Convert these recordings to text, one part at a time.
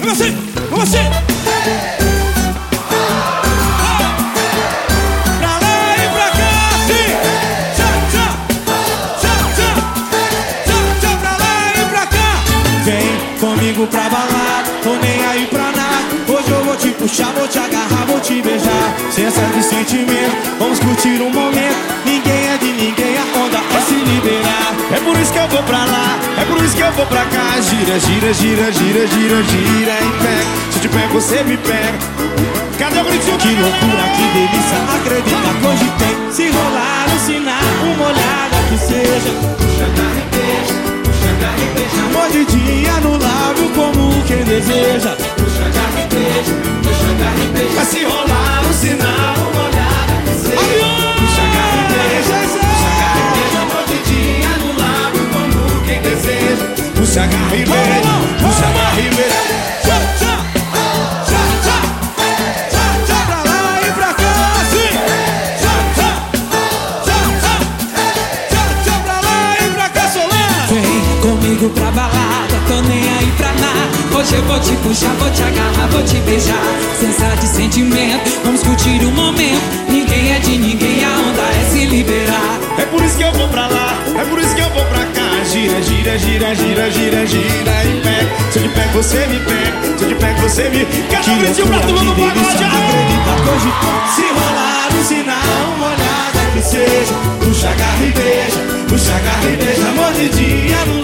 você, você. Pra lá e pra cá, sim. Tchau, tchau. Tchau, tchau. Tchau, tchau, pra lá e pra cá. Vem comigo pra balada, tô nem aí pra nada. Hoje eu vou te puxar, vou te agarrar, vou te beijar. Sensa de sentimento, vamos curtir um momento. Ninguém é eu vou pra lá, é por isso que eu vou pra cá. Gira, gira, gira, gira, gira, gira e pega. Se eu te pego, você me pega. Cadê o gritinho? Que loucura, que delícia, acredita que hoje tem. Se rolar sinal, uma olhada que seja. Puxa, agarra beija, puxa, agarra e beija. Mordidinha no lábio, como quem deseja. Eu vou te puxar, vou te agarrar, vou te beijar. Sensa de sentimento, vamos curtir o momento. Ninguém é de ninguém, a onda é se liberar. É por isso que eu vou pra lá, é por isso que eu vou pra cá. Gira, gira, gira, gira, gira, gira e pega. Se eu te pego, você me pega. Se eu te pego, você me. Quero um gritinho pra turma do pagode. Acredita que hoje se rolar no sinal, uma olhada que seja. Puxa, agarra e beija, puxa, agarra e beija. Mordidinha no lábio,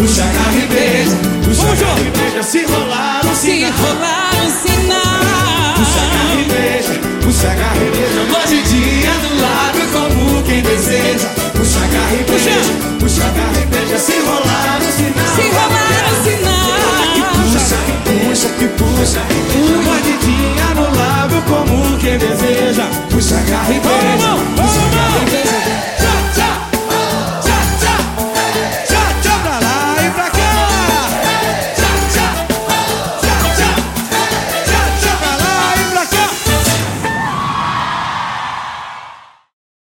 Puxa, agarra e beija, puxa, agarra e beija. Se rolar Se sinal.